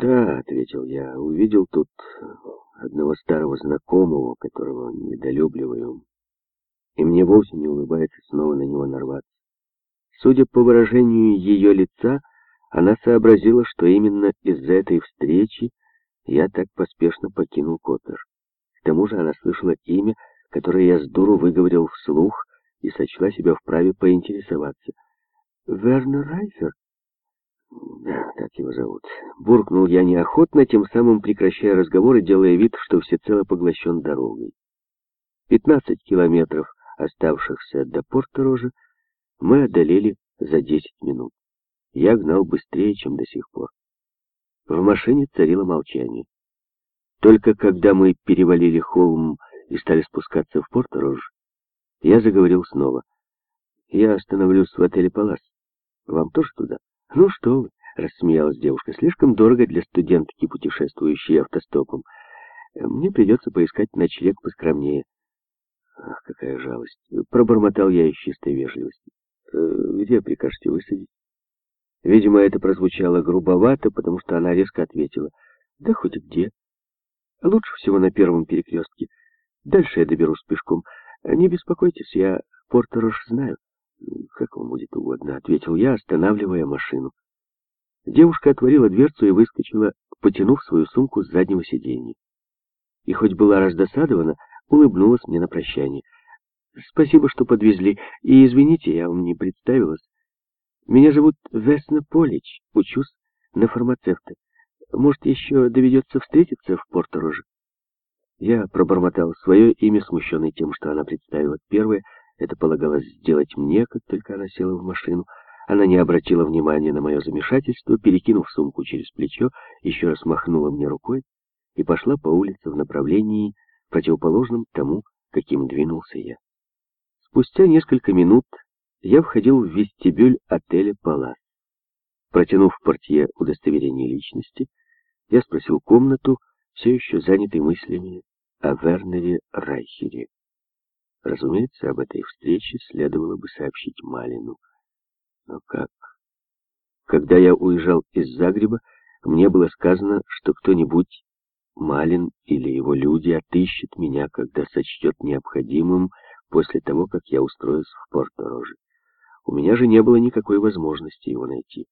«Да», — ответил я, — «увидел тут одного старого знакомого, которого недолюбливаю, и мне вовсе не улыбается снова на него нарваться. Судя по выражению ее лица, она сообразила, что именно из-за этой встречи я так поспешно покинул Коттер. К тому же она слышала имя, которое я с дуру выговорил вслух, и сочла себя вправе поинтересоваться. «Вернер Райфер?» «Да, так его зовут». Буркнул я неохотно, тем самым прекращая разговор и делая вид, что всецело поглощен дорогой. Пятнадцать километров, оставшихся до Порто-Рожа, мы одолели за десять минут. Я гнал быстрее, чем до сих пор. В машине царило молчание. Только когда мы перевалили холм и стали спускаться в Порто-Рож, я заговорил снова. «Я остановлюсь в отеле «Палас». Вам тоже туда?» «Ну что вы», — рассмеялась девушка, — «слишком дорого для студентки, путешествующей автостопом. Мне придется поискать ночлег поскромнее». Ах, какая жалость. Пробормотал я из чистой вежливости. Э, где прикажете высадить? Видимо, это прозвучало грубовато, потому что она резко ответила. Да хоть где. Лучше всего на первом перекрестке. Дальше я доберусь пешком. Не беспокойтесь, я Портерош знаю. Как вам будет угодно, ответил я, останавливая машину. Девушка отворила дверцу и выскочила, потянув свою сумку с заднего сиденья. И хоть была раздосадована, улыбнулась мне на прощание. «Спасибо, что подвезли, и извините, я вам не представилась. Меня зовут Весна Полич, учусь на фармацевта. Может, еще доведется встретиться в Портороже?» Я пробормотал свое имя, смущенный тем, что она представила первое. Это полагалось сделать мне, как только она села в машину. Она не обратила внимания на мое замешательство, перекинув сумку через плечо, еще раз махнула мне рукой и пошла по улице в направлении, противоположном тому, каким двинулся я. Спустя несколько минут я входил в вестибюль отеля «Палас». Протянув в портье удостоверение личности, я спросил комнату, все еще занятой мыслями о Вернере Райхере. Разумеется, об этой встрече следовало бы сообщить Малину. Но как? Когда я уезжал из Загреба, мне было сказано, что кто-нибудь Малин или его люди отыщет меня, когда сочтет необходимым после того, как я устроюсь в Порто-Роже. У меня же не было никакой возможности его найти.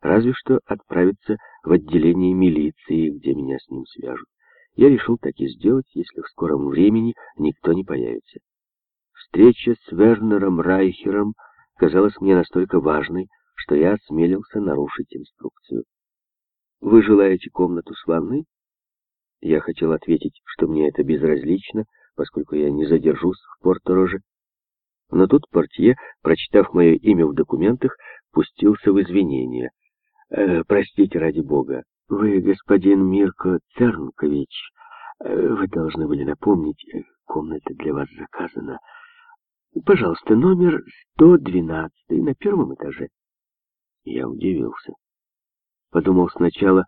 Разве что отправиться в отделение милиции, где меня с ним свяжут. Я решил так и сделать, если в скором времени никто не появится. Встреча с Вернером Райхером казалась мне настолько важной, что я осмелился нарушить инструкцию. «Вы желаете комнату с ванной?» Я хотел ответить, что мне это безразлично, поскольку я не задержусь в Порто-Роже. Но тут портье, прочитав мое имя в документах, пустился в извинения. «Э, «Простите, ради бога, вы господин Мирко Цернкович. Э, вы должны были напомнить, э, комната для вас заказана. Пожалуйста, номер 112 на первом этаже». Я удивился. Подумал сначала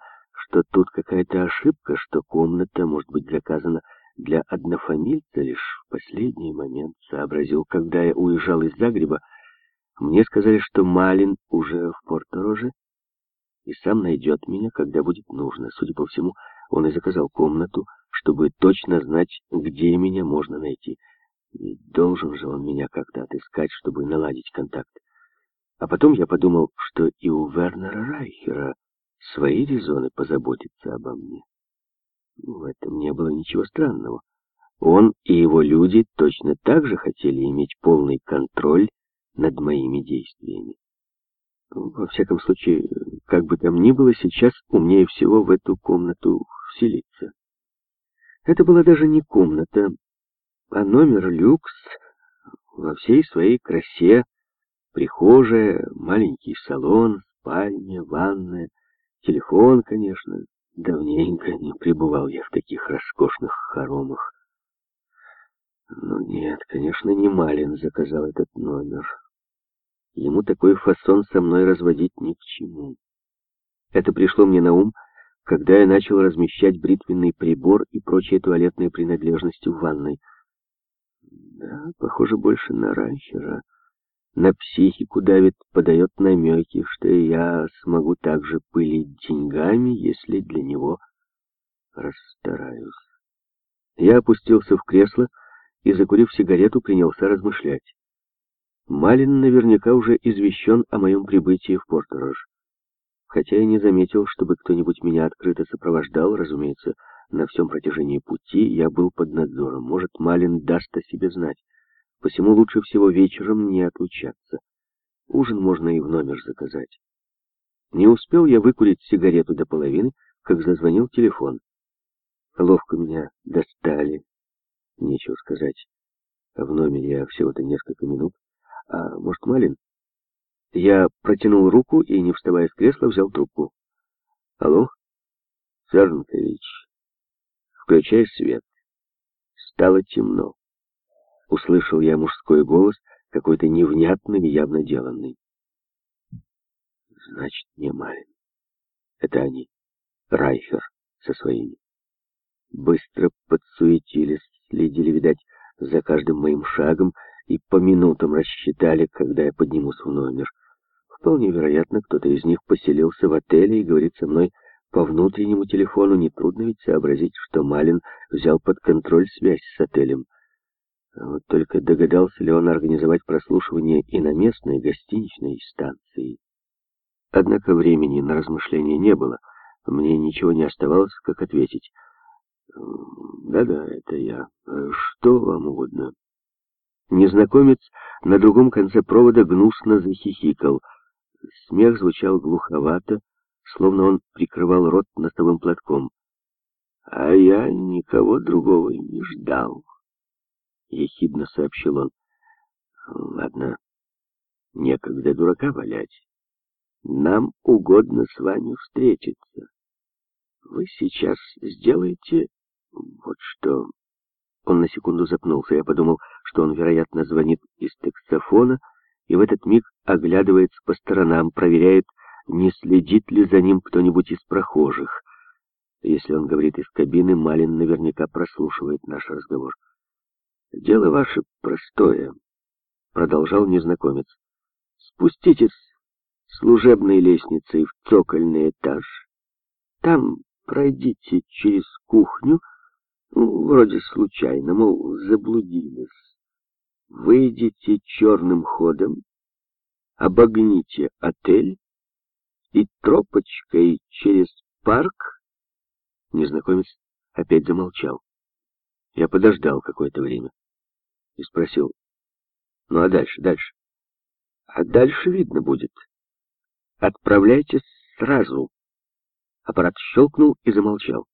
что тут какая-то ошибка, что комната может быть заказана для однофамильца лишь в последний момент сообразил, когда я уезжал из Загреба. Мне сказали, что Малин уже в Порто-Роже и сам найдет меня, когда будет нужно. Судя по всему, он и заказал комнату, чтобы точно знать, где меня можно найти. Ведь должен же он меня как-то отыскать, чтобы наладить контакт. А потом я подумал, что и у Вернера Райхера свои резоны позаботиться обо мне. В этом не было ничего странного. Он и его люди точно так же хотели иметь полный контроль над моими действиями. Во всяком случае, как бы там ни было, сейчас умнее всего в эту комнату вселиться. Это была даже не комната, а номер люкс во всей своей красе, прихожая, маленький салон, спальня, ванная, Телефон, конечно. Давненько не пребывал я в таких роскошных хоромах. Но нет, конечно, не Малин заказал этот номер. Ему такой фасон со мной разводить ни к чему. Это пришло мне на ум, когда я начал размещать бритвенный прибор и прочие туалетные принадлежности в ванной. Да, похоже больше на Райхера. на психику давит, подает намеки, что я смогу также пылить деньгами, если для него расстараюсь. Я опустился в кресло и, закурив сигарету, принялся размышлять. Малин наверняка уже извещен о моем прибытии в Порторож. Хотя я не заметил, чтобы кто-нибудь меня открыто сопровождал, разумеется, на всем протяжении пути я был под надзором. Может, Малин даст о себе знать. Посему лучше всего вечером не отлучаться. Ужин можно и в номер заказать. Не успел я выкурить сигарету до половины, как зазвонил телефон. Ловко меня достали. Нечего сказать. В номере я всего-то несколько минут. А может, Малин? Я протянул руку и, не вставая с кресла, взял трубку. Алло? Цернкович, включай свет. Стало темно. Услышал я мужской голос, какой-то невнятный явно деланный. Значит, не Малин. Это они. Райфер со своими. Быстро подсуетились, следили, видать, за каждым моим шагом и по минутам рассчитали, когда я поднимусь в номер. Вполне вероятно, кто-то из них поселился в отеле и говорит со мной по внутреннему телефону. Нетрудно ведь сообразить, что Малин взял под контроль связь с отелем. Вот только догадался ли он организовать прослушивание и на местной гостиничной станции. Однако времени на размышления не было. Мне ничего не оставалось, как ответить. «Да-да, это я. Что вам угодно?» Незнакомец на другом конце провода гнусно захихикал. Смех звучал глуховато, словно он прикрывал рот носовым платком. «А я никого другого не ждал». — ехидно сообщил он. «Ладно, некогда дурака валять. Нам угодно с вами встретиться. Вы сейчас сделаете вот что...» Он на секунду запнулся. Я подумал, что он, вероятно, звонит из таксофона, и в этот миг оглядывается по сторонам, проверяет, не следит ли за ним кто-нибудь из прохожих. Если он говорит из кабины, Малин наверняка прослушивает наш разговор. «Дело ваше простое», — продолжал незнакомец. «Спуститесь служебной лестницей в цокольный этаж. Там пройдите через кухню, ну, вроде случайно, мол, заблудились. Выйдите черным ходом, обогните отель и тропочкой через парк...» Незнакомец опять замолчал. Я подождал какое-то время и спросил, ну а дальше, дальше? А дальше видно будет. Отправляйтесь сразу. Аппарат щелкнул и замолчал.